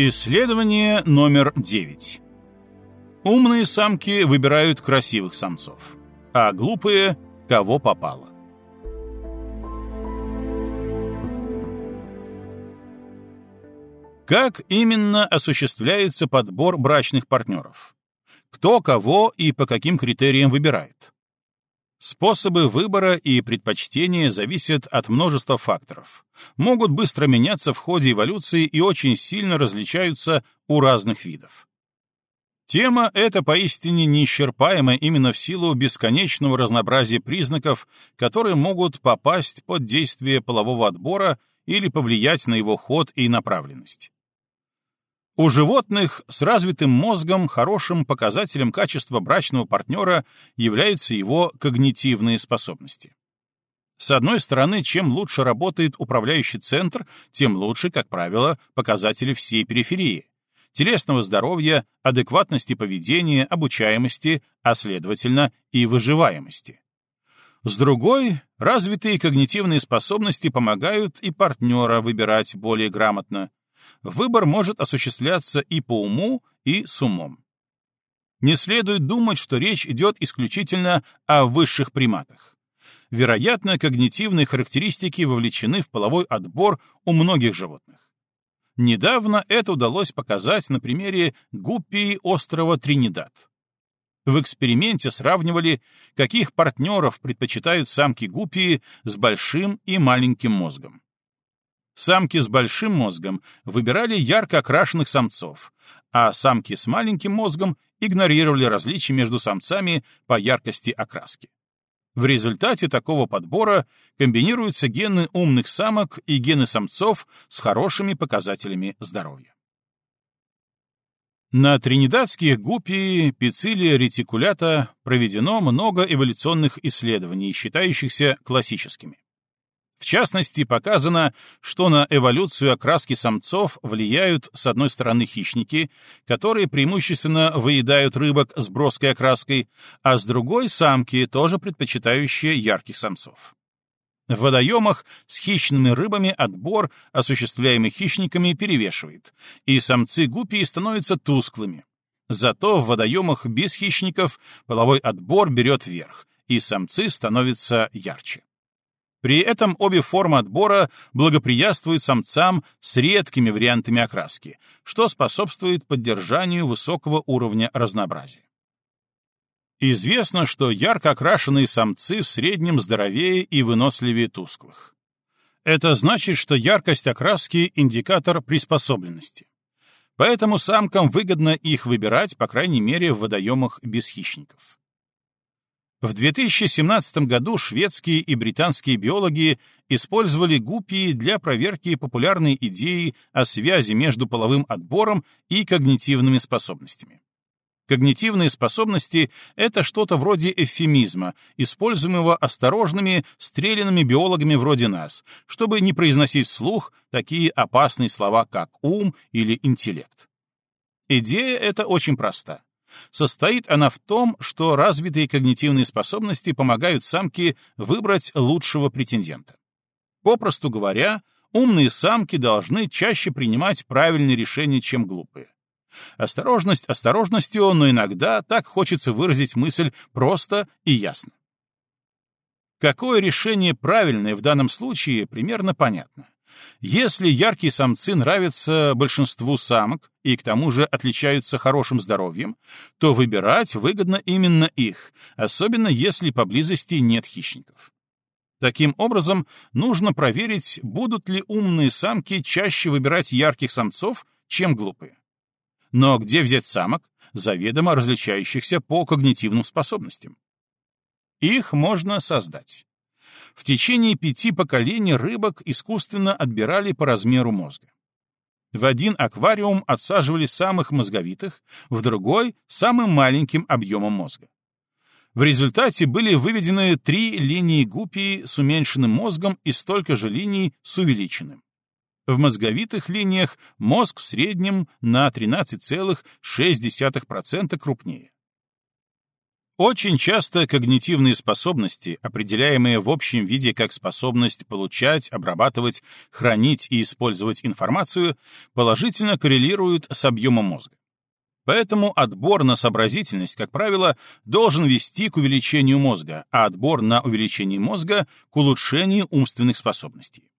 Исследование номер 9. Умные самки выбирают красивых самцов, а глупые — кого попало. Как именно осуществляется подбор брачных партнеров? Кто кого и по каким критериям выбирает? Способы выбора и предпочтения зависят от множества факторов, могут быстро меняться в ходе эволюции и очень сильно различаются у разных видов. Тема эта поистине неисчерпаема именно в силу бесконечного разнообразия признаков, которые могут попасть под действие полового отбора или повлиять на его ход и направленность. У животных с развитым мозгом хорошим показателем качества брачного партнера являются его когнитивные способности. С одной стороны, чем лучше работает управляющий центр, тем лучше, как правило, показатели всей периферии — телесного здоровья, адекватности поведения, обучаемости, а следовательно и выживаемости. С другой, развитые когнитивные способности помогают и партнера выбирать более грамотно, выбор может осуществляться и по уму, и с умом. Не следует думать, что речь идет исключительно о высших приматах. Вероятно, когнитивные характеристики вовлечены в половой отбор у многих животных. Недавно это удалось показать на примере гуппии острова Тринидад. В эксперименте сравнивали, каких партнеров предпочитают самки гуппии с большим и маленьким мозгом. Самки с большим мозгом выбирали ярко окрашенных самцов, а самки с маленьким мозгом игнорировали различия между самцами по яркости окраски. В результате такого подбора комбинируются гены умных самок и гены самцов с хорошими показателями здоровья. На тринидадских гуппи пицилия ретикулята проведено много эволюционных исследований, считающихся классическими. В частности, показано, что на эволюцию окраски самцов влияют, с одной стороны, хищники, которые преимущественно выедают рыбок с броской окраской, а с другой — самки, тоже предпочитающие ярких самцов. В водоемах с хищными рыбами отбор, осуществляемый хищниками, перевешивает, и самцы гупии становятся тусклыми. Зато в водоемах без хищников половой отбор берет верх, и самцы становятся ярче. При этом обе формы отбора благоприятствуют самцам с редкими вариантами окраски, что способствует поддержанию высокого уровня разнообразия. Известно, что ярко окрашенные самцы в среднем здоровее и выносливее тусклых. Это значит, что яркость окраски — индикатор приспособленности. Поэтому самкам выгодно их выбирать, по крайней мере, в водоемах без хищников. В 2017 году шведские и британские биологи использовали гуппии для проверки популярной идеи о связи между половым отбором и когнитивными способностями. Когнитивные способности — это что-то вроде эвфемизма, используемого осторожными, стрелянными биологами вроде нас, чтобы не произносить вслух такие опасные слова, как ум или интеллект. Идея эта очень проста. Состоит она в том, что развитые когнитивные способности помогают самке выбрать лучшего претендента. Попросту говоря, умные самки должны чаще принимать правильные решения, чем глупые. Осторожность осторожностью, но иногда так хочется выразить мысль просто и ясно. Какое решение правильное в данном случае, примерно понятно. Если яркие самцы нравятся большинству самок и к тому же отличаются хорошим здоровьем, то выбирать выгодно именно их, особенно если поблизости нет хищников. Таким образом, нужно проверить, будут ли умные самки чаще выбирать ярких самцов, чем глупые. Но где взять самок, заведомо различающихся по когнитивным способностям? Их можно создать. В течение пяти поколений рыбок искусственно отбирали по размеру мозга. В один аквариум отсаживали самых мозговитых, в другой — самым маленьким объемом мозга. В результате были выведены три линии гуппии с уменьшенным мозгом и столько же линий с увеличенным. В мозговитых линиях мозг в среднем на 13,6% крупнее. Очень часто когнитивные способности, определяемые в общем виде как способность получать, обрабатывать, хранить и использовать информацию, положительно коррелируют с объемом мозга. Поэтому отбор на сообразительность, как правило, должен вести к увеличению мозга, а отбор на увеличение мозга — к улучшению умственных способностей.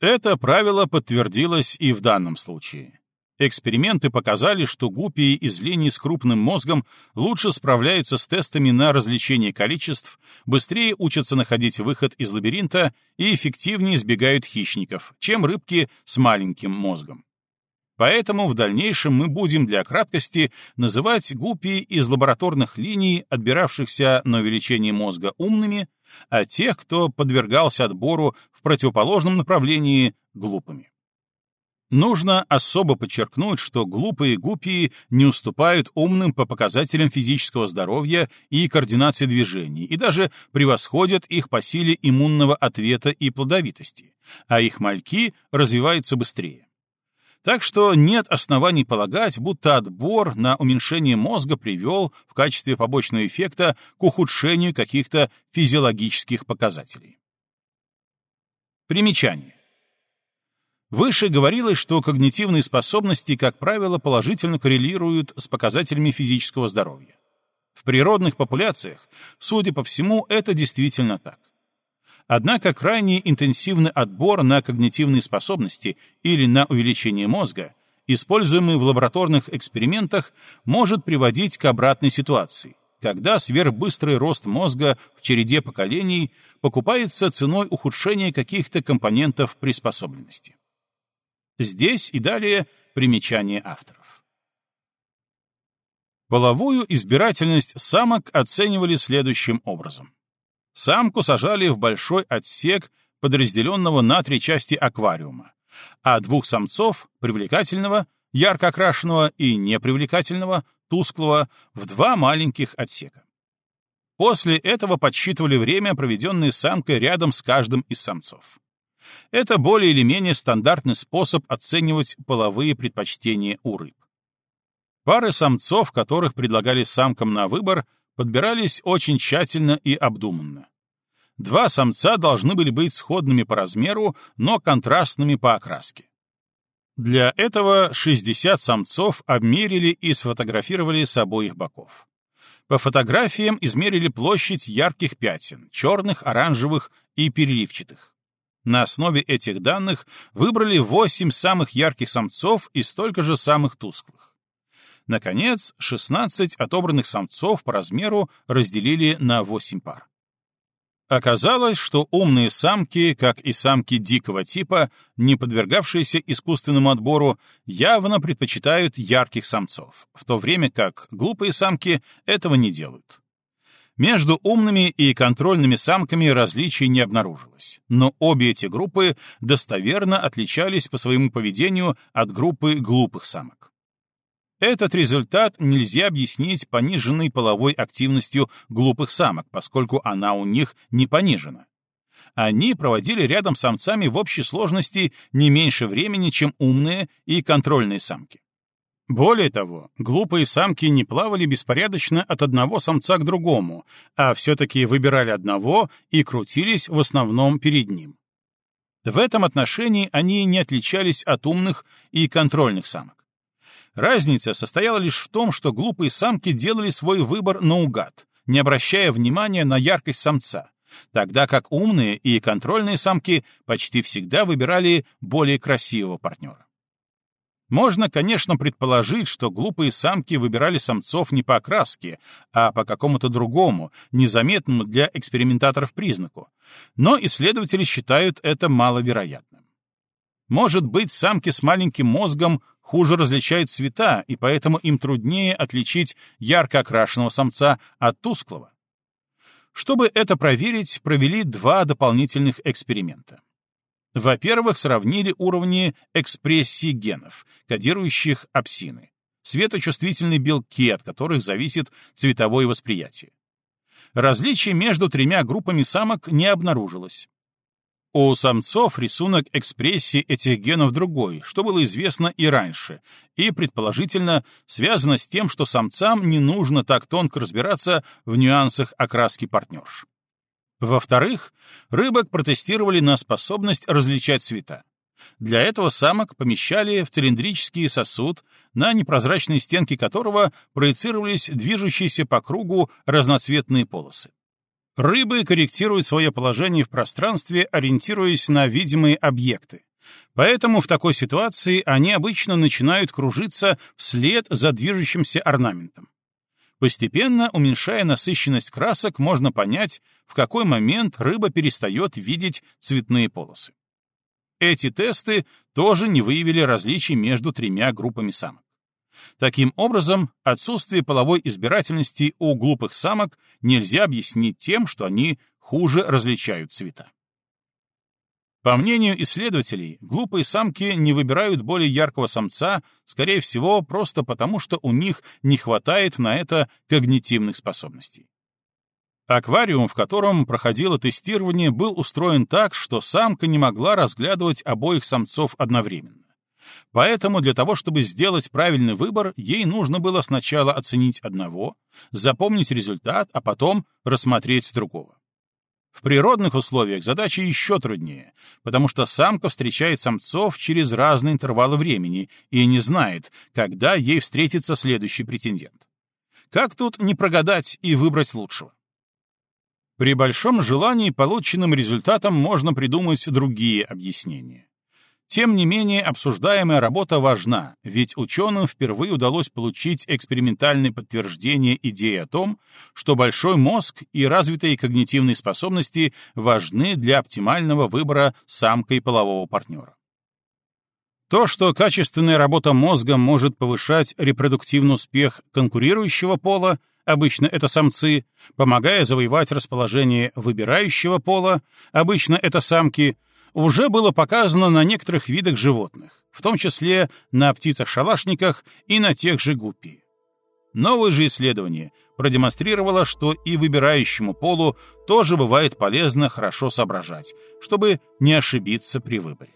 Это правило подтвердилось и в данном случае. Эксперименты показали, что гупии из линий с крупным мозгом лучше справляются с тестами на развлечение количеств, быстрее учатся находить выход из лабиринта и эффективнее избегают хищников, чем рыбки с маленьким мозгом. Поэтому в дальнейшем мы будем для краткости называть гупии из лабораторных линий, отбиравшихся на увеличение мозга умными, а тех, кто подвергался отбору в противоположном направлении, глупыми. Нужно особо подчеркнуть, что глупые гупии не уступают умным по показателям физического здоровья и координации движений и даже превосходят их по силе иммунного ответа и плодовитости, а их мальки развиваются быстрее. Так что нет оснований полагать, будто отбор на уменьшение мозга привел в качестве побочного эффекта к ухудшению каких-то физиологических показателей. Примечание. Выше говорилось, что когнитивные способности, как правило, положительно коррелируют с показателями физического здоровья. В природных популяциях, судя по всему, это действительно так. Однако крайне интенсивный отбор на когнитивные способности или на увеличение мозга, используемый в лабораторных экспериментах, может приводить к обратной ситуации, когда сверхбыстрый рост мозга в череде поколений покупается ценой ухудшения каких-то компонентов приспособленности. Здесь и далее примечание авторов. Половую избирательность самок оценивали следующим образом. Самку сажали в большой отсек подразделенного на три части аквариума, а двух самцов, привлекательного, ярко окрашенного и непривлекательного, тусклого, в два маленьких отсека. После этого подсчитывали время, проведенное самкой рядом с каждым из самцов. Это более или менее стандартный способ оценивать половые предпочтения у рыб. Пары самцов, которых предлагали самкам на выбор, подбирались очень тщательно и обдуманно. Два самца должны были быть сходными по размеру, но контрастными по окраске. Для этого 60 самцов обмерили и сфотографировали с обоих боков. По фотографиям измерили площадь ярких пятен, черных, оранжевых и переливчатых. На основе этих данных выбрали 8 самых ярких самцов и столько же самых тусклых. Наконец, 16 отобранных самцов по размеру разделили на 8 пар. Оказалось, что умные самки, как и самки дикого типа, не подвергавшиеся искусственному отбору, явно предпочитают ярких самцов, в то время как глупые самки этого не делают. Между умными и контрольными самками различий не обнаружилось, но обе эти группы достоверно отличались по своему поведению от группы глупых самок. Этот результат нельзя объяснить пониженной половой активностью глупых самок, поскольку она у них не понижена. Они проводили рядом с самцами в общей сложности не меньше времени, чем умные и контрольные самки. Более того, глупые самки не плавали беспорядочно от одного самца к другому, а все-таки выбирали одного и крутились в основном перед ним. В этом отношении они не отличались от умных и контрольных самок. Разница состояла лишь в том, что глупые самки делали свой выбор наугад, не обращая внимания на яркость самца, тогда как умные и контрольные самки почти всегда выбирали более красивого партнера. Можно, конечно, предположить, что глупые самки выбирали самцов не по окраске, а по какому-то другому, незаметному для экспериментаторов признаку, но исследователи считают это маловероятным. Может быть, самки с маленьким мозгом хуже различают цвета, и поэтому им труднее отличить ярко окрашенного самца от тусклого. Чтобы это проверить, провели два дополнительных эксперимента. Во-первых, сравнили уровни экспрессии генов, кодирующих апсины, светочувствительные белки, от которых зависит цветовое восприятие. Различий между тремя группами самок не обнаружилось. У самцов рисунок экспрессии этих генов другой, что было известно и раньше, и, предположительно, связано с тем, что самцам не нужно так тонко разбираться в нюансах окраски партнерш. Во-вторых, рыбок протестировали на способность различать цвета. Для этого самок помещали в цилиндрический сосуд, на непрозрачной стенке которого проецировались движущиеся по кругу разноцветные полосы. Рыбы корректируют свое положение в пространстве, ориентируясь на видимые объекты. Поэтому в такой ситуации они обычно начинают кружиться вслед за движущимся орнаментом. Постепенно, уменьшая насыщенность красок, можно понять, в какой момент рыба перестает видеть цветные полосы. Эти тесты тоже не выявили различий между тремя группами самок. Таким образом, отсутствие половой избирательности у глупых самок нельзя объяснить тем, что они хуже различают цвета. По мнению исследователей, глупые самки не выбирают более яркого самца, скорее всего, просто потому, что у них не хватает на это когнитивных способностей. Аквариум, в котором проходило тестирование, был устроен так, что самка не могла разглядывать обоих самцов одновременно. Поэтому для того, чтобы сделать правильный выбор, ей нужно было сначала оценить одного, запомнить результат, а потом рассмотреть другого. В природных условиях задача еще труднее, потому что самка встречает самцов через разные интервалы времени и не знает, когда ей встретится следующий претендент. Как тут не прогадать и выбрать лучшего? При большом желании полученным результатам можно придумать другие объяснения. Тем не менее, обсуждаемая работа важна, ведь ученым впервые удалось получить экспериментальное подтверждение идеи о том, что большой мозг и развитые когнитивные способности важны для оптимального выбора самкой полового партнера. То, что качественная работа мозга может повышать репродуктивный успех конкурирующего пола, обычно это самцы, помогая завоевать расположение выбирающего пола, обычно это самки, уже было показано на некоторых видах животных, в том числе на птицах-шалашниках и на тех же гуппи. Новое же исследование продемонстрировало, что и выбирающему полу тоже бывает полезно хорошо соображать, чтобы не ошибиться при выборе.